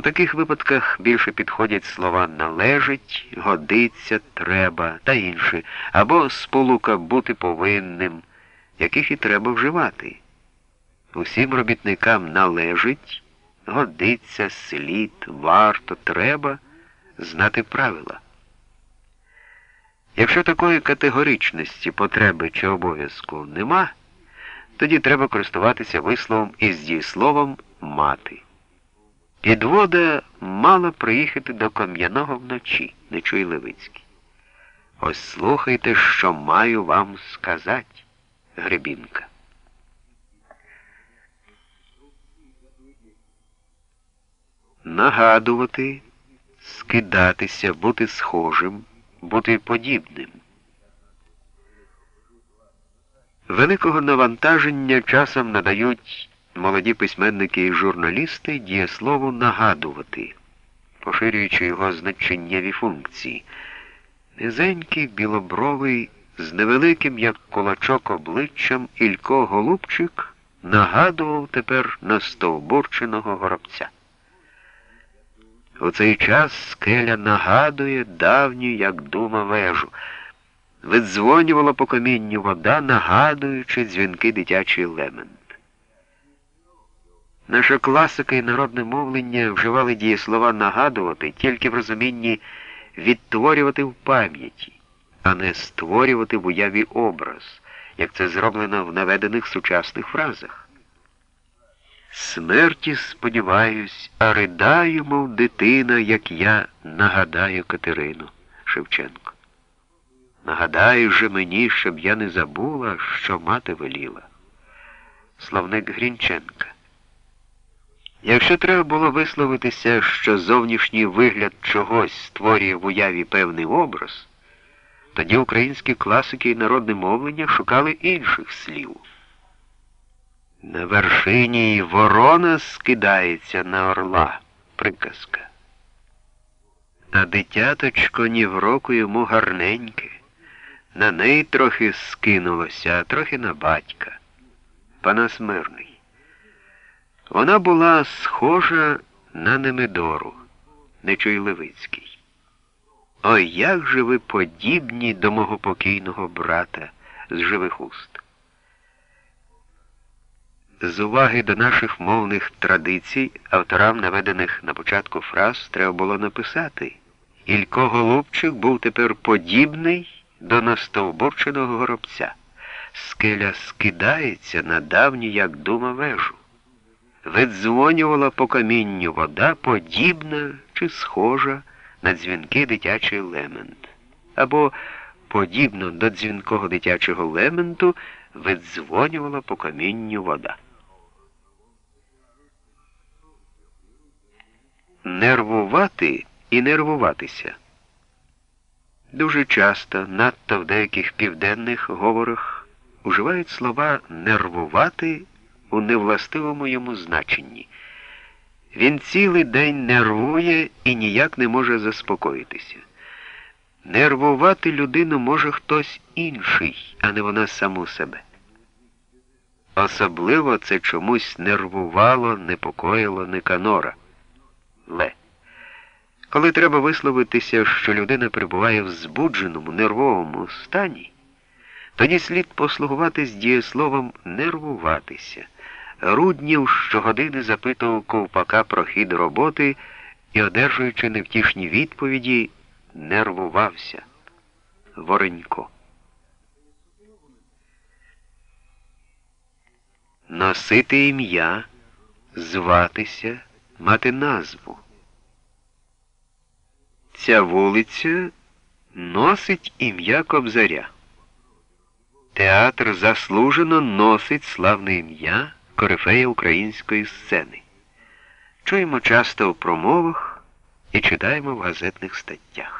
У таких випадках більше підходять слова належить, годиться, треба та інше, або сполука бути повинним, яких і треба вживати. Усім робітникам належить, годиться, слід, варто, треба знати правила. Якщо такої категоричності потреби чи обов'язку нема, тоді треба користуватися висловом із дієсловом мати. Підвода мала приїхати до Кам'яного вночі, не чуй Левицький. Ось слухайте, що маю вам сказати, Гребінка. Нагадувати, скидатися, бути схожим, бути подібним. Великого навантаження часом надають молоді письменники і журналісти дієслову нагадувати, поширюючи його значеннєві функції. Низенький, білобровий, з невеликим, як кулачок обличчям, Ілько Голубчик нагадував тепер настовбурченого горобця. У цей час скеля нагадує давню, як дума вежу. Видзвонювала по камінню вода, нагадуючи дзвінки дитячий лемент. Наша класика і народне мовлення вживали дієслова нагадувати тільки в розумінні відтворювати в пам'яті, а не створювати в уяві образ, як це зроблено в наведених сучасних фразах. Смерті сподіваюсь, а ридаю, мов дитина, як я нагадаю Катерину Шевченко. Нагадаю же мені, щоб я не забула, що мати веліла. Словник Грінченка. Якщо треба було висловитися, що зовнішній вигляд чогось створює в уяві певний образ, тоді українські класики і народне мовлення шукали інших слів. На вершині ворона скидається на орла приказка. А дитяточко ні в року йому гарненьке, на неї трохи скинулося, а трохи на батька. Панас мирний. Вона була схожа на Немедору, Нечуй Левицький. Ой, як же ви подібні до мого покійного брата з живих уст. З уваги до наших мовних традицій, авторам наведених на початку фраз, треба було написати. Ілько Голубчик був тепер подібний до настовбурченого горобця. Скеля скидається на давню, як дума вежу видзвонювала по камінню вода, подібна чи схожа на дзвінки дитячий лемент. Або, подібно до дзвінкого дитячого лементу, видзвонювала по камінню вода. Нервувати і нервуватися. Дуже часто, надто в деяких південних говорах, уживають слова нервувати у невластивому йому значенні. Він цілий день нервує і ніяк не може заспокоїтися. Нервувати людину може хтось інший, а не вона саму себе. Особливо це чомусь нервувало, непокоїло Никанора. Ле. Коли треба висловитися, що людина перебуває в збудженому, нервовому стані, тоді слід послугуватись дієсловом нервуватися. Руднів щогодини запитував ковпака про хід роботи і, одержуючи невтішні відповіді, нервувався. Воренько. Носити ім'я, зватися, мати назву. Ця вулиця носить ім'я Кобзаря. Театр заслужено носить славне ім'я корифея української сцени. Чуємо часто в промовах і читаємо в газетних статтях.